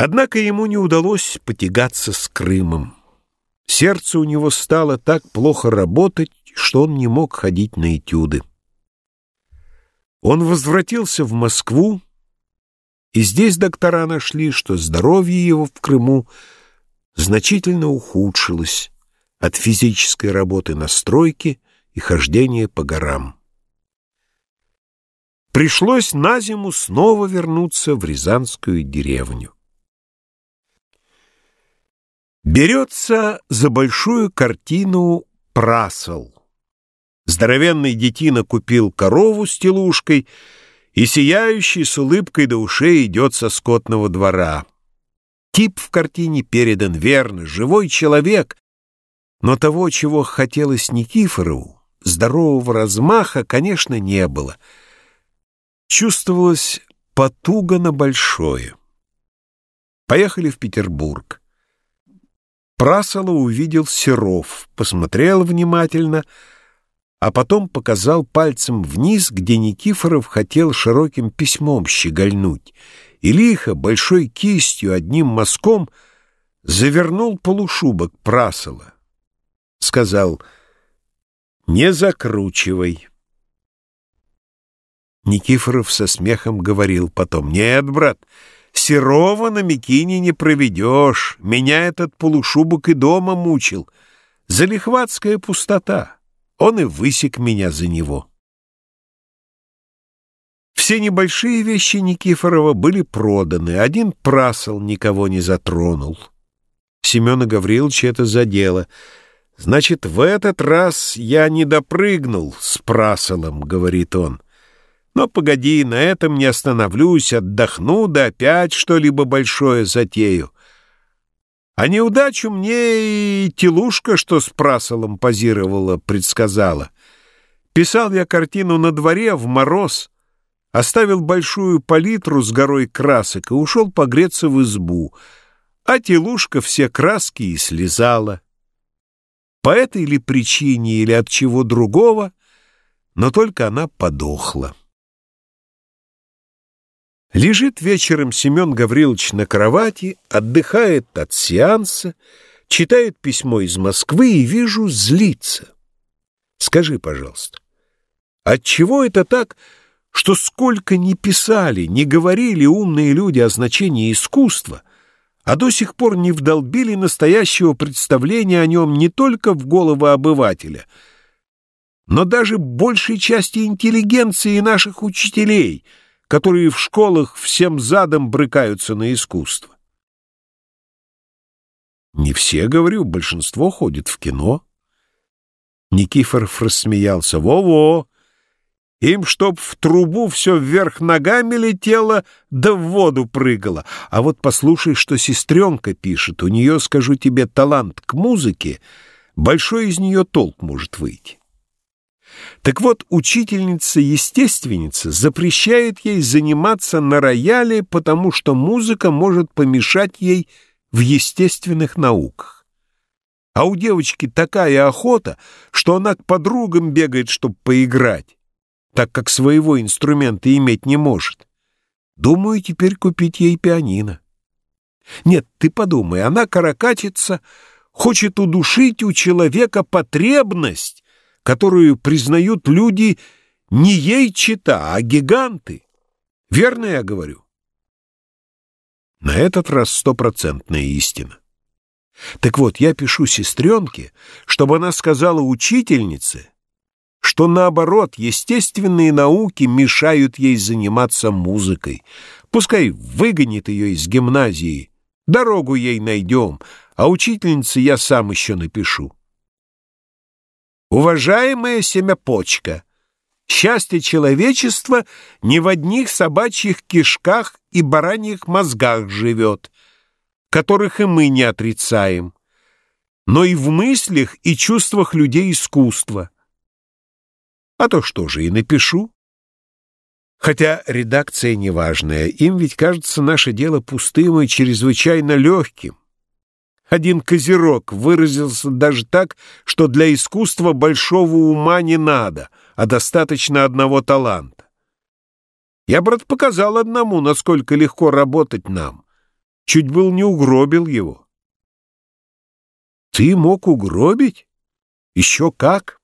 Однако ему не удалось потягаться с Крымом. Сердце у него стало так плохо работать, что он не мог ходить на этюды. Он возвратился в Москву, и здесь доктора нашли, что здоровье его в Крыму значительно ухудшилось от физической работы на стройке и хождения по горам. Пришлось на зиму снова вернуться в Рязанскую деревню берется за большую картину «Прасол». Здоровенный детина купил корову с телушкой и, сияющий с улыбкой до ушей, идет со скотного двора. Тип в картине передан верно, живой человек, но того, чего хотелось Никифорову, здорового размаха, конечно, не было. Чувствовалось потуга на большое. Поехали в Петербург. Прасола увидел Серов, посмотрел внимательно, а потом показал пальцем вниз, где Никифоров хотел широким письмом щегольнуть, и лихо, большой кистью, одним мазком завернул полушубок Прасола. Сказал «Не закручивай». Никифоров со смехом говорил потом «Нет, брат, — Серова на Микине не проведешь. Меня этот полушубок и дома мучил. Залихватская пустота. Он и высек меня за него. Все небольшие вещи Никифорова были проданы. Один прасол никого не затронул. Семена Гавриловича это задело. «Значит, в этот раз я не допрыгнул с прасолом», — говорит он. Но погоди, на этом не остановлюсь, отдохну, да опять что-либо большое затею. А неудачу мне и телушка, что с прасолом позировала, предсказала. Писал я картину на дворе в мороз, оставил большую палитру с горой красок и ушел погреться в избу, а телушка все краски и слезала. По этой ли причине или от чего другого, но только она подохла. Лежит вечером Семен Гаврилович на кровати, отдыхает от сеанса, читает письмо из Москвы и вижу злится. Скажи, пожалуйста, отчего это так, что сколько ни писали, ни говорили умные люди о значении искусства, а до сих пор не вдолбили настоящего представления о нем не только в голову обывателя, но даже большей части интеллигенции наших учителей — которые в школах всем задом брыкаются на искусство. Не все, говорю, большинство ходит в кино. Никифоров рассмеялся. Во-во! Им, чтоб в трубу все вверх ногами летело, да в воду прыгало. А вот послушай, что сестренка пишет. У нее, скажу тебе, талант к музыке. Большой из нее толк может выйти. Так вот, учительница-естественница запрещает ей заниматься на рояле, потому что музыка может помешать ей в естественных науках. А у девочки такая охота, что она к подругам бегает, чтобы поиграть, так как своего инструмента иметь не может. Думаю, теперь купить ей пианино. Нет, ты подумай, она каракатица, хочет удушить у человека потребность, которую признают люди не ей чита, а гиганты. Верно я говорю? На этот раз стопроцентная истина. Так вот, я пишу сестренке, чтобы она сказала учительнице, что наоборот, естественные науки мешают ей заниматься музыкой. Пускай выгонит ее из гимназии, дорогу ей найдем, а учительнице я сам еще напишу. Уважаемая семяпочка, счастье человечества не в одних собачьих кишках и бараньих мозгах живет, которых и мы не отрицаем, но и в мыслях и чувствах людей искусства. А то что же, и напишу. Хотя редакция неважная, им ведь кажется наше дело пустым и чрезвычайно легким. Один козерог выразился даже так, что для искусства большого ума не надо, а достаточно одного таланта. Я, брат, показал одному, насколько легко работать нам. Чуть был не угробил его. Ты мог угробить? Еще как?